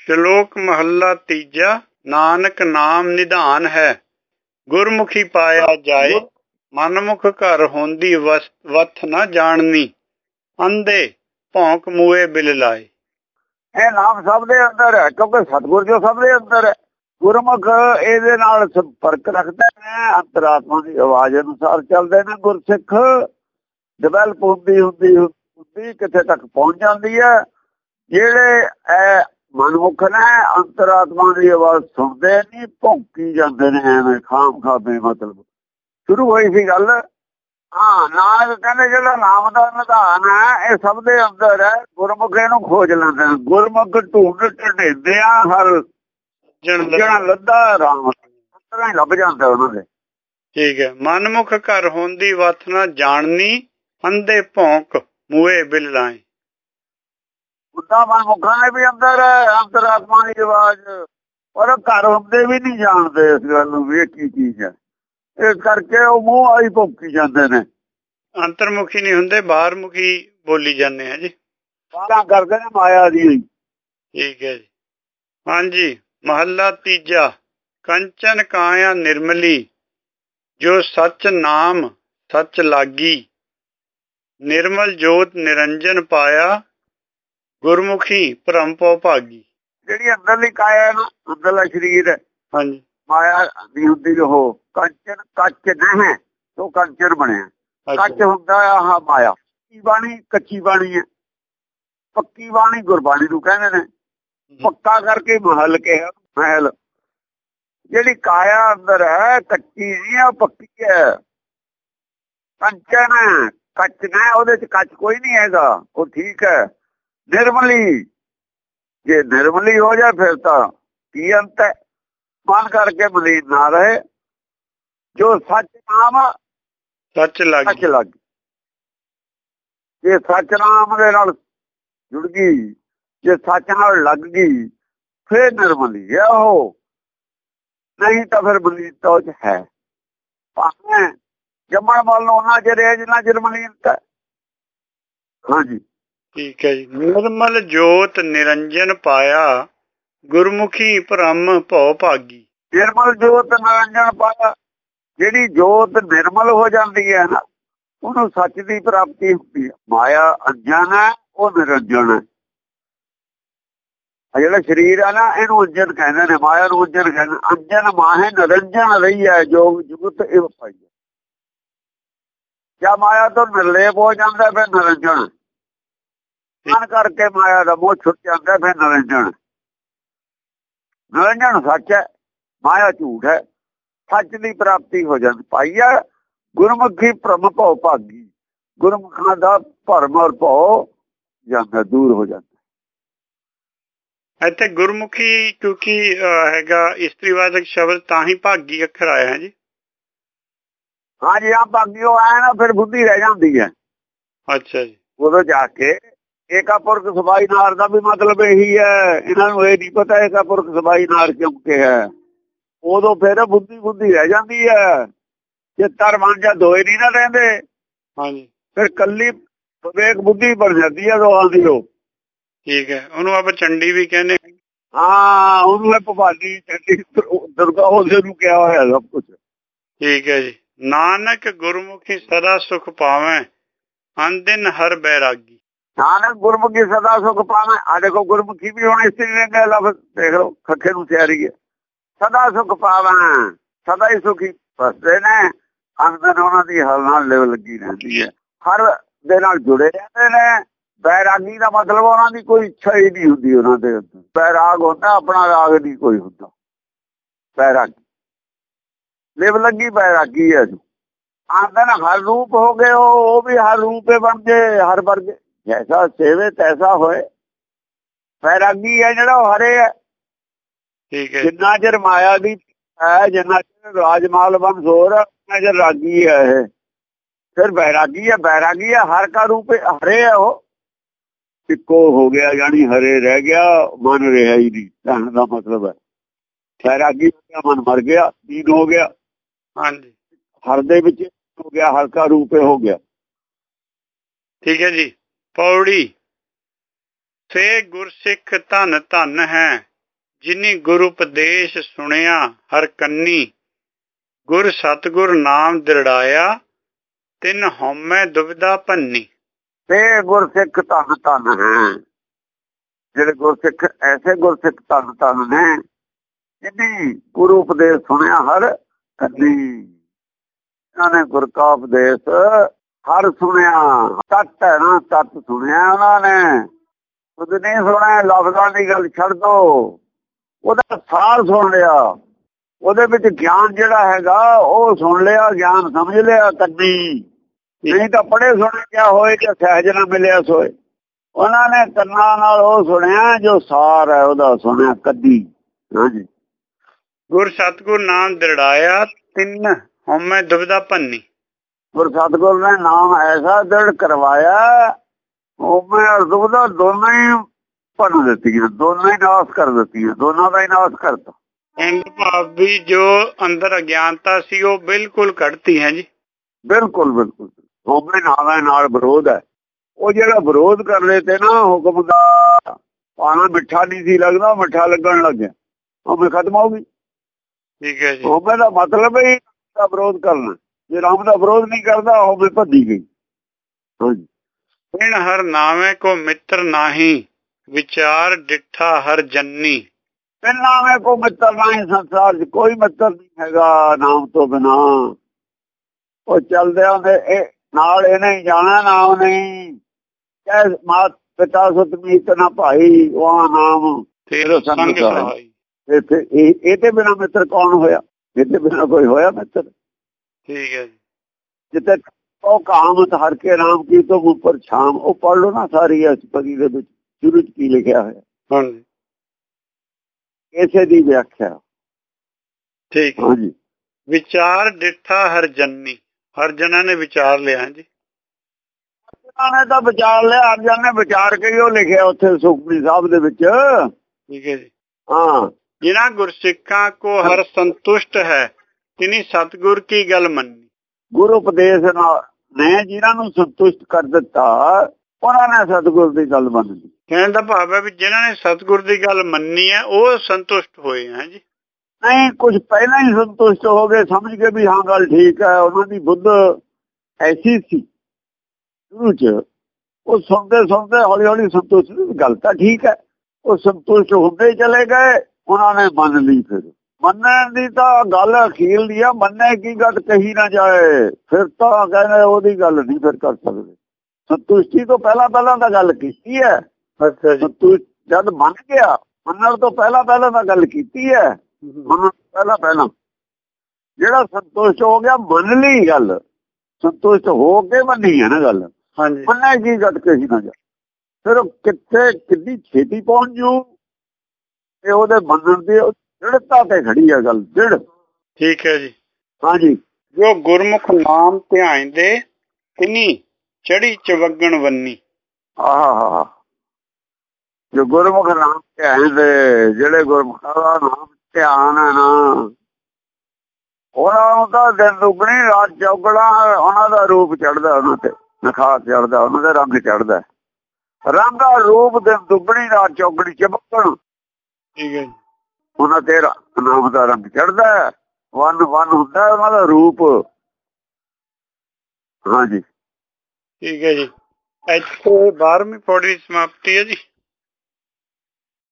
ਸ਼ਲੋਕ ਮਹੱਲਾ ਤੀਜਾ, ਨਾਨਕ ਨਾਮ ਨਿਧਾਨ ਹੈ। ਗੁਰਮੁਖੀ ਪਾਇਆ ਜਾਏ, ਮਨਮੁਖ ਘਰ ਹੁੰਦੀ ਵਥ ਨਾ ਜਾਣਨੀ। ਅੰਦੇ ਭੌਂਕ ਮੂਏ ਬਿਲ ਲਾਏ। ਇਹ ਨਾਮ ਸਭ ਦੇ ਅੰਦਰ ਹੈ, ਕਿਉਂਕਿ ਸਤਿਗੁਰ ਜੋ ਸਭ ਦੇ ਅੰਦਰ ਹੈ। ਗੁਰਮੁਖ ਇਹਦੇ ਨਾਲ ਸੰਪਰਕ ਰੱਖਦੇ ਨੇ ਅੰਤਰਾਤਮਾ ਦੀ ਆਵਾਜ਼ ਅਨੁਸਾਰ ਚੱਲਦੇ ਨੇ ਗੁਰਸਿੱਖ। ਡਿਵੈਲਪ ਹੁੰਦੀ ਹੁੰਦੀ ਹੁੰਦੀ, ਕਿੱਥੇ ਤੱਕ ਪਹੁੰਚ ਜਾਂਦੀ ਹੈ। ਜਿਹੜੇ ਇਹ ਮਨਮੁਖ ਨੇ ਅੰਤਰਾਤਮਾ ਦੀ ਆਵਾਜ਼ ਸੁਣਦੇ ਨਹੀਂ ਭੌਂਕੀ ਜਾਂਦੇ ਨੇ ਐਵੇਂ ਖਾਮ ਖਾਬੇ ਮਤਲਬ। ਸ਼ੁਰੂ ਹੋਈ ਸੀ ਗੱਲ। ਹਾਂ ਨਾਨਕ ਕਹਿੰਦੇ ਜਿਹੜਾ ਨਾਮ ਦਾ ਨਿਧਾਨ ਹੈ ਇਹ ਸਭ ਦੇ ਅੰਦਰ ਹੈ ਗੁਰਮੁਖ ਇਹਨੂੰ ਖੋਜ ਲੈਂਦੇ ਨੇ। ਗੁਰਮੁਖ ਢੂੰਡ ਢੇਦੇ ਆ ਹਰ ਜਿਹੜਾ ਲੱਦਾ ਰਾਮ ਅੰਤਰਾਂ ਹੀ ਲੱਭ ਜਾਂਦਾ ਉਹਨਾਂ ਦੇ। ਠੀਕ ਹੈ। ਮਨਮੁਖ ਘਰ ਹੁੰਦੀ ਵਥ ਨਾ ਜਾਣਨੀ ਅੰਦੇ ਭੌਂਕ ਮੂਏ ਬਿਲ ਲਾਏ ਉਦਾਂ ਮਨਮੁਖਾਂ ਦੇ ਵੀ ਅੰਦਰ ਹੈ ਅੰਤਰਾਤਮਾ ਦੀ ਆਵਾਜ਼ ਪਰ ਘਰ ਹੁੰਦੇ ਵੀ ਨਹੀਂ ਜਾਣਦੇ ਇਸ ਗੱਲ ਨੂੰ ਵੀ ਇਹ ਕੀ ਚੀਜ਼ ਹੈ। ਇਸ ਕਰਕੇ ਉਹ ਮੂੰਹ ਆਈ ਭੁੱਕੀ ਜਾਂਦੇ ਨੇ। ਅੰਤਰਮੁਖੀ ਨਹੀਂ ਹੁੰਦੇ ਬਾਹਰਮੁਖੀ ਬੋਲੀ ਜਾਂਦੇ ਆ ਜੀ। ਬਾਹਰਾਂ ਕਰਦੇ ਨੇ ਮਾਇਆ ਦੀ ਠੀਕ ਹੈ ਜੀ। ਹਾਂਜੀ ਮਹੱਲਾ ਤੀਜਾ ਕੰਚਨ ਕਾਇਆ ਨਿਰਮਲੀ ਜੋ ਸੱਚ ਨਾਮ ਸੱਚ ਲਾਗੀ ਨਿਰਮਲ ਜੋਤ ਨਿਰੰਜਨ ਪਾਇਆ ਗੁਰਮੁਖੀ ਭ੍ਰਮ ਪਉ ਭਾਗੀ। ਜਿਹੜੀ ਅੰਦਰਲੀ ਕਾਇਆ ਹੈ ਨਾ ਅੰਦਰਲਾ ਸਰੀਰ ਹੈ। ਹਾਂਜੀ। ਮਾਇਆ ਦੀ ਹੁੰਦੀ ਉਹ ਕੰਚਨ ਕੱਚ ਨਹੀਂ ਉਹ ਕੰਚਨ ਬਣਿਆ। ਕੱਚ ਹੁੰਦਾ ਆਹ ਮਾਇਆ। ਕੀ ਬਾਣੀ ਕੱਚੀ ਬਾਣੀ ਹੈ। ਪੱਕੀ ਬਾਣੀ ਗੁਰਬਾਣੀ ਨੂੰ ਕਹਿੰਦੇ ਨੇ। ਪੱਕਾ ਕਰਕੇ ਮਹਲ ਕਿਹਾ ਮਹਿਲ। ਜਿਹੜੀ ਕਾਇਆ ਅੰਦਰ ਹੈ ਕੱਚੀ ਨਹੀਂ ਆ ਪੱਕੀ ਹੈ। ਕੰਚਨ ਕੱਚ ਨਾ ਉਹਦੇ ਚ ਕੱਚ ਕੋਈ ਨਹੀਂ ਹੈਗਾ। ਉਹ ਠੀਕ ਹੈ। ਨਿਰਮਲੀ। ਜੇ ਨਿਰਮਲੀ ਹੋ ਜਾ ਫਿਰ ਤਾਂ ਕੀ ਅੰਤ ਹੈ? ਮਨ ਕਰਕੇ ਮਲੀਨ ਨਾ ਰਹੇ। ਜੋ ਸੱਚ ਨਾਮ ਸੱਚ ਲੱਗ ਸੱਚ ਲੱਗ ਜੇ ਸੱਚ ਨਾਮ ਦੇ ਨਾਲ ਜੁੜ ਗਈ ਜੇ ਸੱਚ ਨਾਲ ਲੱਗ ਗਈ ਫਿਰ ਨਿਰਮਲੀ ਹੈ ਉਹ। ਨਹੀਂ ਤਾਂ ਫਿਰ ਮਲੀਨਤਾ ਚ ਹੈ। ਭਾਵੇਂ ਜੰਮਣ ਵਾਲ ਨੂੰ ਉਹਨਾਂ ਜਿਹੜੇ ਜਿੰਨਾ ਜਰਮਲੀਨਤਾ ਹਾਂਜੀ। ਠੀਕ ਹੈ ਜੀ। ਨਿਰਮਲ ਜੋਤ ਨਿਰੰਜਨ ਪਾਇਆ, ਗੁਰਮੁਖੀ ਭ੍ਰਮ ਭਉ ਭਾਗੀ। ਨਿਰਮਲ ਜੋਤ ਨਿਰੰਜਨ ਪਾਇਆ, ਜਿਹੜੀ ਜੋਤ ਨਿਰਮਲ ਹੋ ਜਾਂਦੀ ਹੈ ਨਾ, ਉਹਨੂੰ ਸੱਚ ਦੀ ਪ੍ਰਾਪਤੀ ਹੁੰਦੀ ਹੈ। ਮਾਇਆ ਅਜਨ ਹੈ, ਉਹ ਨਿਰੰਜਨ ਹੈ। ਆ ਜਿਹੜਾ ਸਰੀਰ ਆ ਨਾ, ਇਹਨੂੰ ਅੰਜਨ ਕਹਿੰਦੇ ਨੇ, ਮਾਇਆ ਨੂੰ ਅੰਜਨ ਕਹਿੰਦੇ ਅੰਜਨ ਮਾਹੇ ਨਿਰੰਜਨ ਰਹੀ ਹੈ, ਜੋਗ ਜੁਗਤ ਇਹ ਪਾਈ ਜਾਂ ਮਾਇਆ ਤੋਂ ਨਿਰਲੇਪ ਹੋ ਜਾਂਦਾ, ਫਿਰ ਨਿਰੰਜਨ ਮਨ ਕਰਕੇ ਮਾਇਆ ਦਾ ਮੋਹ ਛੁੱਟ ਜਾਂਦਾ ਫਿਰ ਨਿਰੰਜਨ। ਨਿਰੰਜਨ ਸੱਚ ਹੈ ਮਾਇਆ ਝੂਠ ਹੈ। ਸੱਚ ਦੀ ਪ੍ਰਾਪਤੀ ਹੋ ਜਾਂਦੀ। ਪਾਈਆ ਗੁਰਮੁਖੀ ਭ੍ਰਮ ਭਉ ਭਾਗੀ। ਗੁਰਮੁਖਾਂ ਦਾ ਭਰਮ ਔਰ ਭਉ ਜਾਂਦਾ ਦੂਰ ਹੋ ਜਾਂਦਾ। ਇੱਥੇ ਗੁਰਮੁਖੀ ਕਿਉਂਕਿ ਹੈਗਾ ਇਸਤਰੀਵਾਚਕ ਸ਼ਬਦ ਤਾਂ ਹੀ ਭਾਗੀ ਅੱਖਰ ਆਇਆ ਹੈ ਜੀ। ਹਾਂਜੀ ਆ ਭਾਗੀ ਉਹ ਆਇਆ ਨਾ ਫਿਰ ਬੁੱਧੀ ਰਹਿ ਜਾਂਦੀ ਹੈ। ਅੱਛਾ ਜੀ। ਉਦੋਂ ਜਾ ਕੇ ਏਕਾਪੁਰਖ ਸਬਾਈ ਨਾਰ ਦਾ ਵੀ ਮਤਲਬ ਇਹੀ ਹੈ। ਇਹਨਾਂ ਨੂੰ ਇਹ ਨਹੀਂ ਪਤਾ ਏਕਾਪੁਰਖ ਸਬਾਈ ਨਾਰ ਕਿਉਂ ਕਿ ਹੈ। ਉਦੋਂ ਫਿਰ ਬੁੱਧੀ ਬੁੱਧੀ ਰਹਿ ਜਾਂਦੀ ਹੈ। ਜੇ ਤਰਵਾਂ ਜਾਂ ਦੋਏ ਨਹੀਂ ਨਾ ਰਹਿੰਦੇ ਹਾਂਜੀ। ਫਿਰ ਕੱਲੀ ਵਿਵੇਕ ਬੁੱਧੀ ਬਣ ਜਾਂਦੀ ਹੈ ਦੋਹਾਂ ਦੀ ਉਹ। ਠੀਕ ਹੈ। ਉਹਨੂੰ ਆਪਾਂ ਚੰਡੀ ਵੀ ਕਹਿੰਦੇ ਹਾਂ। ਉਹਨੂੰ ਹੈ ਭਵਾਨੀ ਚੰਡੀ ਦੁਰਗਾ ਉਹਦੇ ਨੂੰ ਕਿਹਾ ਹੋਇਆ ਸਭ ਕੁਝ ਠੀਕ ਹੈ ਜੀ। ਨਾਨਕ ਗੁਰਮੁਖੀ ਸਦਾ ਸੁਖ ਪਾਵੇਂ ਅੰਦਿਨ ਹਰ ਬੈਰਾਗੀ। ਨਾਨਕ ਗੁਰਮੁਖੀ ਸਦਾ ਸੁਖ ਪਾਵੇਂ। ਆ ਦੇਖੋ ਗੁਰਮੁਖੀ ਵੀ ਹੁਣ ਇਸਤਰੀ ਨੇ ਲਫ਼ਜ਼ ਦੇਖ ਲਓ, ਖੱਖੇ ਨੂੰ ਤਿਆਰੀ ਹੈ। ਸਦਾ ਸੁਖ ਪਾਵਾਂ, ਸਦਾ ਹੀ ਸੁਖੀ ਫਸਦੇ ਨੇ। ਅੰਦਰ ਉਹਨਾਂ ਦੀ ਹਲ ਨਾਲ ਲਿਵ ਲੱਗੀ ਰਹਿੰਦੀ ਹੈ। ਹਰ ਦੇ ਨਾਲ ਜੁੜੇ ਰਹਿੰਦੇ ਨੇ। ਬੈਰਾਗੀ ਦਾ ਮਤਲਬ ਉਹਨਾਂ ਦੀ ਕੋਈ ਇੱਛਾ ਹੀ ਨਹੀਂ ਹੁੰਦੀ ਉਹਨਾਂ ਦੇ ਬੈਰਾਗ ਹੁੰਦਾ, ਆਪਣਾ ਰਾਗ ਨਹੀਂ ਕੋਈ ਹੁੰਦਾ। ਬੈਰਾਗੀ। ਲਿਵ ਲੱਗੀ, ਬੈਰਾਗੀ ਹੈ ਆਂਦਨ ਹਰ ਰੂਪ ਹੋ ਗਏ, ਉਹ ਵੀ ਹਰ ਰੂਪੇ ਬਣ ਗਏ, ਹਰ ਵਰਗੇ। ਜੈਸਾ ਸੇਵੇ ਤੈਸਾ ਹੋਏ। ਬੈਰਾਗੀ ਹੈ ਜਿਹੜਾ ਉਹ ਹਰੇ ਹੈ। ਠੀਕ ਹੈ। ਜਿੰਨਾ ਚਿਰ ਮਾਇਆ ਦੀ ਹੈ ਜਿੰਨਾ ਚਿਰ ਰਾਜਮਾਲ ਬੰਸੋਰ ਉਹਨਾਂ ਚਿਰ ਰਾਗੀ ਹੈ ਇਹ। ਫਿਰ ਬੈਰਾਗੀ ਹੈ ਬੈਰਾਗੀ ਹੈ ਹਰ ਕਾ ਰੂਪ ਹਰੇ ਹੈ ਉਹ। ਇੱਕੋ ਹੋ ਗਿਆ ਯਾਨੀ ਹਰੇ ਰਹਿ ਗਿਆ ਮਨ ਰਿਹਾ ਹੀ ਨਹੀਂ। ਕਹਿਣ ਦਾ ਮਤਲਬ ਹੈ। ਬੈਰਾਗੀ ਦਾ ਮਨ ਮਰ ਗਿਆ ਦੀਨ ਹੋ ਗਿਆ। ਹਾਂਜੀ। ਹਰ ਦੇ ਵਿੱਚ ਹੋ ਗਿਆ ਹਲਕਾ ਰੂਪ ਹੋ ਗਿਆ। ਠੀਕ ਹੈ ਜੀ। ਪੌੜੀ। ਸੇ ਗੁਰਸਿੱਖ ਧਨ ਧਨ ਹੈ, ਜਿਨੀ ਗੁਰੂ ਉਪਦੇਸ਼ ਸੁਣਿਆ ਹਰ ਕੰਨੀ। ਗੁਰ ਸਤਗੁਰ ਨਾਮ ਦਿਰੜਾਇਆ, ਤਿਨ ਹਉਮੈ ਦੁਬਿਧਾ ਭੰਨੀ। ਤੇ ਗੁਰਸਿੱਖ ਧੰਨ ਧੰਨ ਹੈ। ਜਿਹੜੇ ਗੁਰਸਿੱਖ, ਐਸੇ ਗੁਰਸਿੱਖ ਧੰਨ ਧੰਨ ਨੇ, ਜਿਨੀ ਗੁਰੂ ਉਪਦੇਸ਼ ਸੁਣਿਆ ਹਰ ਕੰਨੀ। ਇਹਨਾਂ ਨੇ ਗੁਰ ਕਾ ਉਪਦੇਸ਼ ਹਰ ਸੁਣਿਆ ਤਤ ਹੈ ਨਾ ਤਤ ਸੁਣਿਆ ਉਹਨਾਂ ਨੇ। ਉਹਦੇ ਨਹੀਂ ਸੁਣਿਆ, ਲਫ਼ਜ਼ਾਂ ਦੀ ਗੱਲ ਛੱਡ ਦੋ। ਉਹਦਾ ਸਾਰ ਸੁਣ ਲਿਆ। ਉਹਦੇ ਵਿੱਚ ਗਿਆਨ ਜਿਹੜਾ ਹੈਗਾ, ਉਹ ਸੁਣ ਲਿਆ, ਗਿਆਨ ਸਮਝ ਲਿਆ ਕੰਨੀ ਨਹੀਂ ਤਾਂ ਪੜੇ ਸੁਣ ਕਿਆ ਹੋਏ ਕਿ ਸਹਿਜ ਨਾ ਮਿਲਿਆ ਸੋਏ। ਉਹਨਾਂ ਨੇ ਕੰਨਾਂ ਨਾਲ ਉਹ ਸੁਣਿਆ ਜੋ ਸਾਰ ਹੈ, ਉਹਦਾ ਸੁਣਿਆ ਕੱਦੀ ਹਾਂਜੀ। ਗੁਰ ਸਤਗੁਰ ਨਾਮ ਦਿਰੜਾਇਆ, ਤਿੰਨ ਹਉਮੈ ਦੁਬਿਧਾ ਭੰਨੀ। ਗੁਰ ਸਤਗੁਰ ਨੇ ਨਾਮ ਐਸਾ ਦ੍ਰਿੜ ਕਰਵਾਇਆ ਉਹ ਮੈਂ ਦੁਬਦਾ ਦੋਨਾਂ ਹੀ ਭੰਨ ਦਿੱਤੀਆਂ ਦੋਨਾਂ ਹੀ ਨਾਸ ਕਰ ਦਿੱਤੀਆਂ ਦੋਨਾਂ ਦਾ ਹੀ ਨਾਸ ਕਰਤਾ। ਐਂਡ ਭਾਵ ਵੀ ਜੋ ਅੰਦਰ ਅਗਿਆਨਤਾ ਸੀ ਉਹ ਬਿਲਕੁਲ ਕੱਢਤੀ ਹੈ ਜੀ। ਬਿਲਕੁਲ ਬਿਲਕੁਲ। ਹੋਮੇ ਨਾਲਾਂ ਨਾਲ ਵਿਰੋਧ ਹੈ। ਉਹ ਜਿਹੜਾ ਵਿਰੋਧ ਕਰਦੇ ਤੇ ਨਾ ਹੁਕਮ ਦਾ ਪਾਣਾ ਮਿੱਠਾ ਨਹੀਂ ਸੀ ਲੱਗਦਾ ਮਿੱਠਾ ਲੱਗਣ ਲੱਗ ਗਿਆ। ਹੋਮੇ ਖਤਮ ਹੋ ਗਈ। ਠੀਕ ਹੈ ਜੀ। ਹੋਮੇ ਦਾ ਮਤਲਬ ਹੀ ਦਾ ਵਿਰੋਧ ਕਰਨਾ। ਜੇ ਰਾਮ ਦਾ ਵਿਰੋਧ ਨਹੀਂ ਕਰਦਾ ਹੋਮੇ ਭੱਜੀ ਗਈ। ਹਾਂਜੀ। ਹਰ ਨਾਵੇਂ ਕੋ ਮਿੱਤਰ ਨਾਹੀ ਵਿਚਾਰ ਡਿੱਠਾ ਹਰ ਜੰਨੀ। ਬਿਨਾਂ ਮੈਂ ਕੋ ਮਿੱਤਰ ਨਹੀਂ ਸੰਸਾਰ 'ਚ ਕੋਈ ਮਿੱਤਰ ਨਹੀਂ ਹੈਗਾ ਨਾਮ ਤੋਂ ਬਿਨਾ। ਉਹ ਚੱਲਦੇ ਆਉਂਦੇ ਇਹ ਨਾਲ ਇਹਨੇ ਹੀ ਜਾਣਾ ਨਾਮ ਨਹੀਂ। ਕੈ ਮਾਤ ਪਿਤਾ ਸੁਤ ਮੀਤ ਨਾ ਭਾਈ ਉਹ ਨਾਮ। ਤੇਰੋ ਸੰਗ ਇਹ ਇਹ ਤੇ ਬਿਨਾ ਮਿੱਤਰ ਕੌਣ ਹੋਇਆ? ਇਹ ਤੇ ਬਿਨਾ ਕੋਈ ਹੋਇਆ ਮਿੱਤਰ? ਠੀਕ ਹੈ ਜੀ। ਜਿੱਤੇ ਉਹ ਕਹਾਵਤ ਹਰ ਕੇ ਨਾਮ ਕੀ ਤੋਂ ਉੱਪਰ ਛਾਮ। ਉਹ ਪੜ ਲਓ ਨਾ ਸਾਰੀ ਇਸ ਪਰੀ ਦੇ ਵਿੱਚ ਸ਼ੁਰੂ ਚ ਕੀ ਲਿਖਿਆ ਹੋਇਆ। ਹਾਂਜੀ। ਇਸੇ ਦੀ ਵਿਆਖਿਆ। ਠੀਕ। ਹੈ। ਹਾਂਜੀ। ਵਿਚਾਰ ਡਿੱਠਾ ਹਰ ਜੰਨੀ ਹਰ ਜਨਾਂ ਨੇ ਵਿਚਾਰ ਲਿਆ ਜੀ। ਉਹਨਾਂ ਨੇ ਤਾਂ ਵਿਚਾਰ ਲਿਆ ਅਰਜਨ ਨੇ ਵਿਚਾਰ ਕੇ ਉਹ ਲਿਖਿਆ ਉੱਥੇ ਸੁਖਮਨੀ ਸਾਹਿਬ ਦੇ ਵਿੱਚ। ਠੀਕ ਹੈ ਜੀ। ਹਾਂ। ਜਿਨ੍ਹਾਂ ਗੁਰਸਿੱਖਾਂ ਕੋ ਹਰ ਸੰਤੁਸ਼ਟ ਹੈ ਤਿਨੀ ਸਤਗੁਰ ਕੀ ਗੱਲ ਮੰਨੀ? ਗੁਰੂ ਉਪਦੇਸ਼ ਨਾਲ ਨੇ ਜਿਨ੍ਹਾਂ ਨੂੰ ਸੰਤੁਸ਼ਟ ਕਰ ਦਿੱਤਾ ਉਹਨਾਂ ਨੇ ਸਤਿਗੁਰ ਦੀ ਗੱਲ ਮੰਨ। ਲਈ ਕਹਿਣ ਦਾ ਭਾਵ ਹੈ ਵੀ ਜਿਨ੍ਹਾਂ ਨੇ ਸਤਗੁਰ ਦੀ ਗੱਲ ਮੰਨੀ ਹੈ ਉਹ ਸੰਤੁਸ਼ਟ ਹੋਏ ਹੈ ਜੀ। ਨਹੀਂ ਕੁਝ ਪਹਿਲਾਂ ਹੀ ਸੰਤੁਸ਼ਟ ਹੋ ਗਏ ਸਮਝ ਕੇ ਵੀ ਹਾਂ ਗੱਲ ਠੀਕ ਹੈ ਉਹਨਾਂ ਦੀ ਬੁੱਧ ਐਸੀ ਸੀ। ਸ਼ੁਰੂ ਚ ਉਹ ਸੁਣਦੇ ਸੁਣਦੇ ਹੌਲੀ ਹੌਲੀ ਸੰਤੁਸ਼ਟ ਗੱਲ ਤਾਂ ਠੀਕ ਹੈ। ਉਹ ਸੰਤੁਸ਼ਟ ਹੁੰਦੇ ਚਲੇ ਗਏ ਉਹਨਾਂ ਨੇ ਮੰਨ ਲਈ ਫਿਰ। ਮੰਨਣ ਦੀ ਤਾਂ ਗੱਲ ਅਖੀਰ ਦੀ ਆ ਮੰਨੇ ਕੀ ਗੱਲ ਕਹੀ ਨਾ ਜਾਏ। ਫਿਰ ਤਾਂ ਕਹਿੰਦੇ ਉਹਦੀ ਗੱਲ ਨਹੀਂ ਫਿਰ ਕਰ ਸਕਦੇ। ਸੰਤੁਸ਼ਟੀ ਤੋਂ ਪਹਿਲਾਂ ਪਹਿਲਾਂ ਤਾਂ ਗੱਲ ਕੀਤੀ ਹੈ। ਅੱਛਾ ਜੀ। ਸੰਤੁਸ਼ਟ ਜਦ ਮੰਨ ਗਿਆ ਮੰਨਣ ਤੋਂ ਪਹਿਲਾਂ ਪਹਿਲਾਂ ਤਾਂ ਗੱਲ ਕੀਤੀ ਹੈ। ਮੰਨਣ ਤੋਂ ਪਹਿਲਾਂ ਪਹਿਲਾਂ। ਜਿਹੜਾ ਸੰਤੁਸ਼ਟ ਹੋ ਗਿਆ ਮੰਨ ਲਈ ਗੱਲ। ਸੰਤੁਸ਼ਟ ਹੋ ਕੇ ਮੰਨੀ ਹੈ ਨਾ ਗੱਲ। ਹਾਂਜੀ। ਮੰਨੇ ਕੀ ਗੱਲ ਕਹੀ ਨਾ ਜਾ ਫਿਰ ਕਿੱਥੇ ਕਿੰਨੀ ਛੇਤੀ ਪਹੁੰਚ ਜੂ? ਇਹ ਉਹਦੇ ਮੰਨਣ ਦੀ ਦ੍ਰਿੜਤਾ ਤੇ ਖੜੀ ਹੈ ਗੱਲ ਦ੍ਰਿੜ ਠੀਕ ਹੈ ਜੀ। ਹਾਂਜੀ। ਜੋ ਗੁਰਮੁਖ ਨਾਮ ਧਿਆਇਂਦੇ ਤਿਨੀ ਚੜੀ ਚਵਗਣ ਵੰਨੀ ਆਹਾ ਜੋ ਗੁਰਮੁਖ ਨਾਮ ਧਿਆਨ ਦੇ ਜਿਹੜੇ ਗੁਰਮੁਖਾਂ ਦਾ ਨਾਮ ਧਿਆਨ ਹੈ ਨਾ ਉਹਨਾਂ ਨੂੰ ਤਾਂ ਦਿਨ ਦੁਗਣੀ ਰਾਤ ਚੌਗਣਾ ਉਹਨਾਂ ਦਾ ਰੂਪ ਚੜਦਾ ਉਹਨਾਂ ਤੇ ਨਖਾਰ ਚੜਦਾ ਉਹਨਾਂ ਦਾ ਰੰਗ ਚੜਦਾ ਰੰਗ ਦਾ ਰੂਪ ਦਿਨ ਦੁਗਣੀ ਰਾਤ ਚੌਗਣੀ ਚਮਕਣ ਠੀਕ ਹੈ ਜੀ। ਉਹਨਾਂ ਤੇ ਨਾਮ ਦਾ ਰੰਗ ਚੜਦਾ ਵਨ ਵਨ ਹੁੰਦਾ ਉਹਨਾਂ ਦਾ ਰੂਪ। ਹਾਂਜੀ। ਠੀਕ ਹੈ ਜੀ। ਇੱਥੇ 12ਵੀਂ ਪੌੜੀ ਦੀ ਸਮਾਪਤੀ ਹੈ ਜੀ।